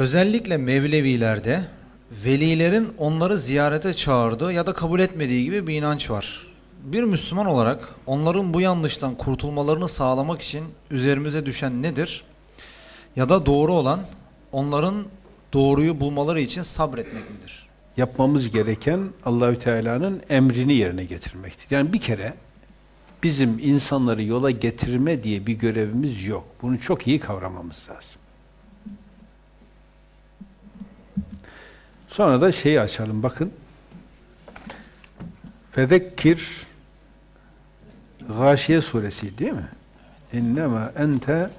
Özellikle Mevlevilerde velilerin onları ziyarete çağırdığı ya da kabul etmediği gibi bir inanç var. Bir Müslüman olarak onların bu yanlıştan kurtulmalarını sağlamak için üzerimize düşen nedir? Ya da doğru olan onların doğruyu bulmaları için sabretmek midir? Yapmamız gereken Allahü Teala'nın emrini yerine getirmektir. Yani bir kere bizim insanları yola getirme diye bir görevimiz yok. Bunu çok iyi kavramamız lazım. Sonra da şeyi açalım bakın. Fezekkir Gâşiye suresi değil mi? İnnemâ ente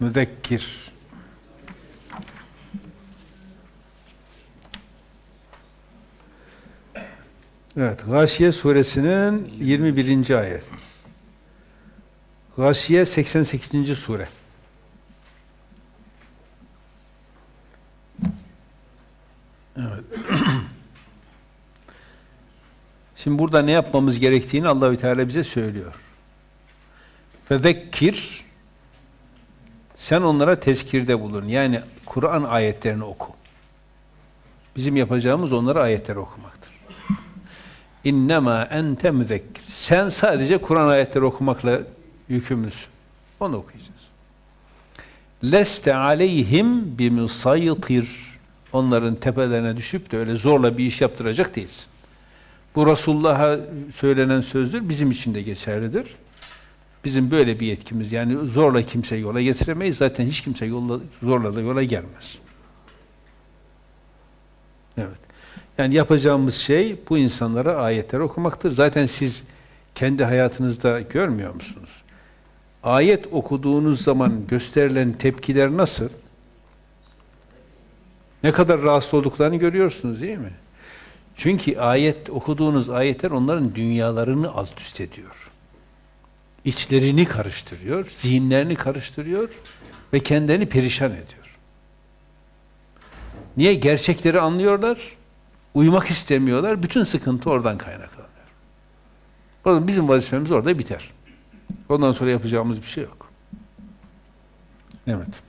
müzekkir. Evet, Gâşiye suresinin 21. ayet. Gâşiye 88. sure. Şimdi burada ne yapmamız gerektiğini Allahü Teala bize söylüyor. Fezekkir sen onlara tezkirde bulun. Yani Kur'an ayetlerini oku. Bizim yapacağımız onlara ayetleri okumaktır. İnnemâ ente müzekkir. Sen sadece Kur'an ayetleri okumakla yükümlüsün. Onu okuyacağız. Leste aleyhim bimusaytir. Onların tepelerine düşüp de öyle zorla bir iş yaptıracak değilsin. Bu Resulullah'a söylenen sözdür, bizim için de geçerlidir. Bizim böyle bir yetkimiz, yani zorla kimse yola getiremeyiz. Zaten hiç kimse yolla, zorla da yola gelmez. Evet. Yani yapacağımız şey bu insanlara ayetler okumaktır. Zaten siz kendi hayatınızda görmüyor musunuz? Ayet okuduğunuz zaman gösterilen tepkiler nasıl? Ne kadar rahatsız olduklarını görüyorsunuz değil mi? Çünkü ayet okuduğunuz ayetler onların dünyalarını alt üst ediyor. İçlerini karıştırıyor, zihinlerini karıştırıyor ve kendini perişan ediyor. Niye? Gerçekleri anlıyorlar, uyumak istemiyorlar, bütün sıkıntı oradan kaynaklanıyor. O bizim vazifemiz orada biter. Ondan sonra yapacağımız bir şey yok. Evet.